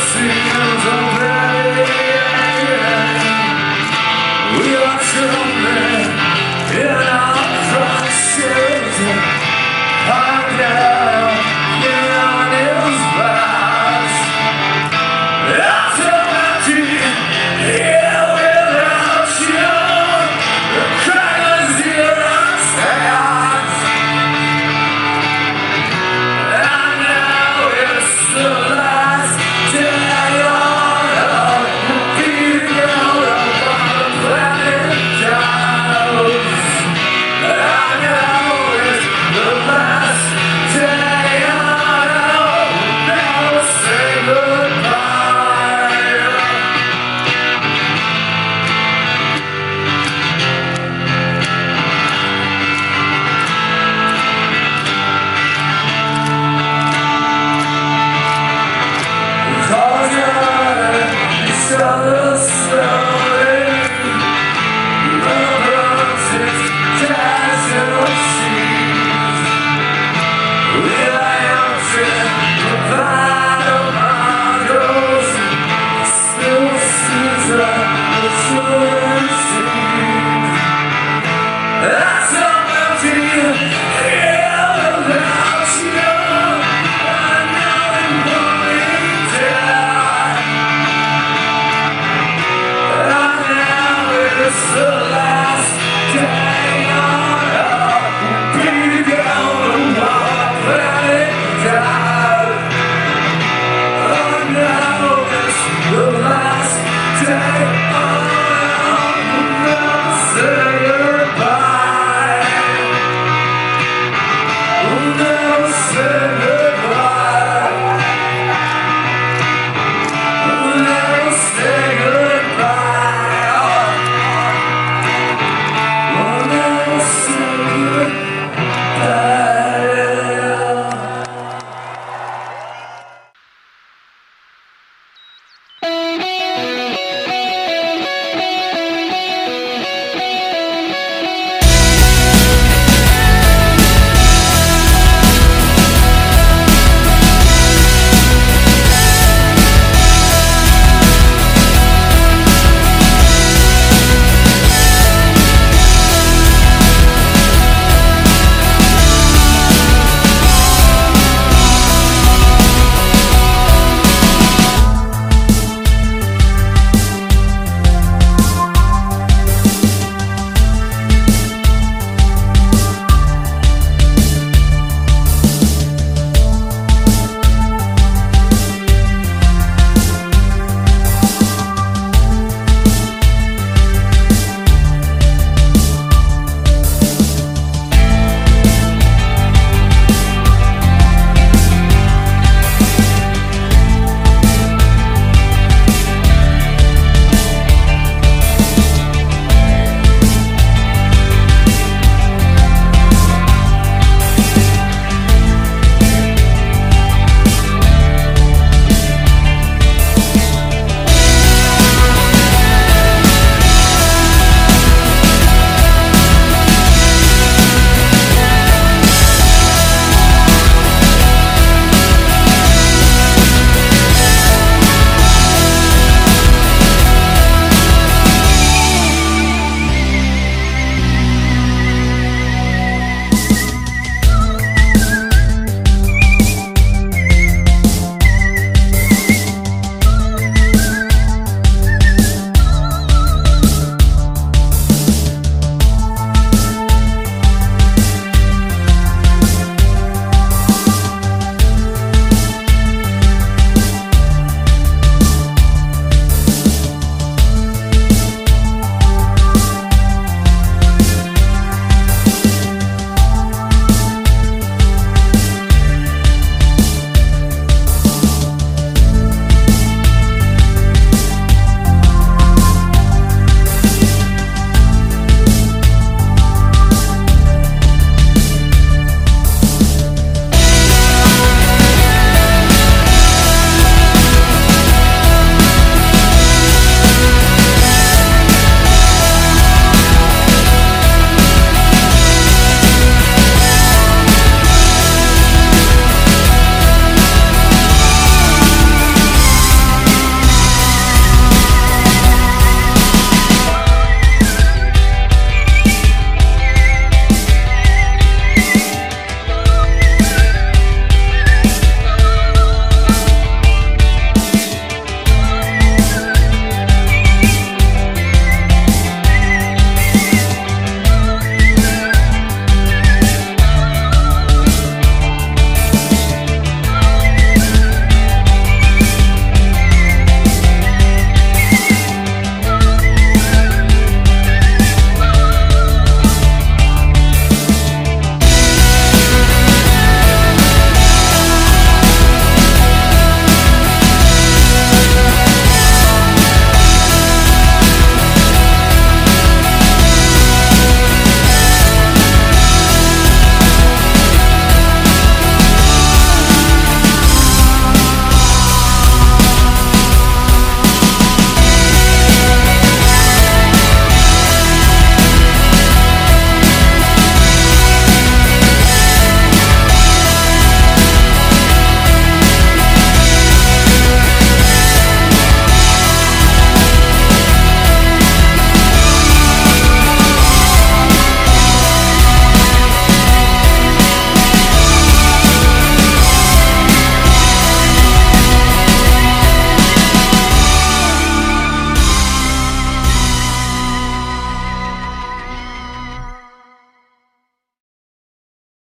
Assim, seja on.